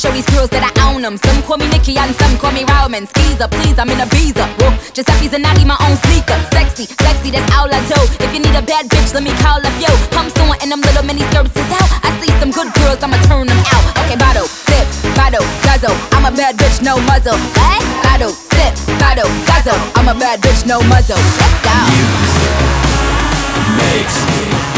show these girls that I own them. Some call me Nicki and some call me Roman. Skeezer, please, I'm in Ibiza. Whoa, Giuseppe Zanotti, my own sneaker. Sexy, sexy, that's all I do. If you need a bad bitch, let me call up yo. Pumps on and them little mini skirts is out. I see some good girls, I'ma turn them out. Okay, bottle, sip, bottle, guzzle. I'm a bad bitch, no muzzle. What? Bottle, sip, bottle, guzzle. I'm a bad bitch, no muzzle. Let's go. Music makes me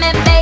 me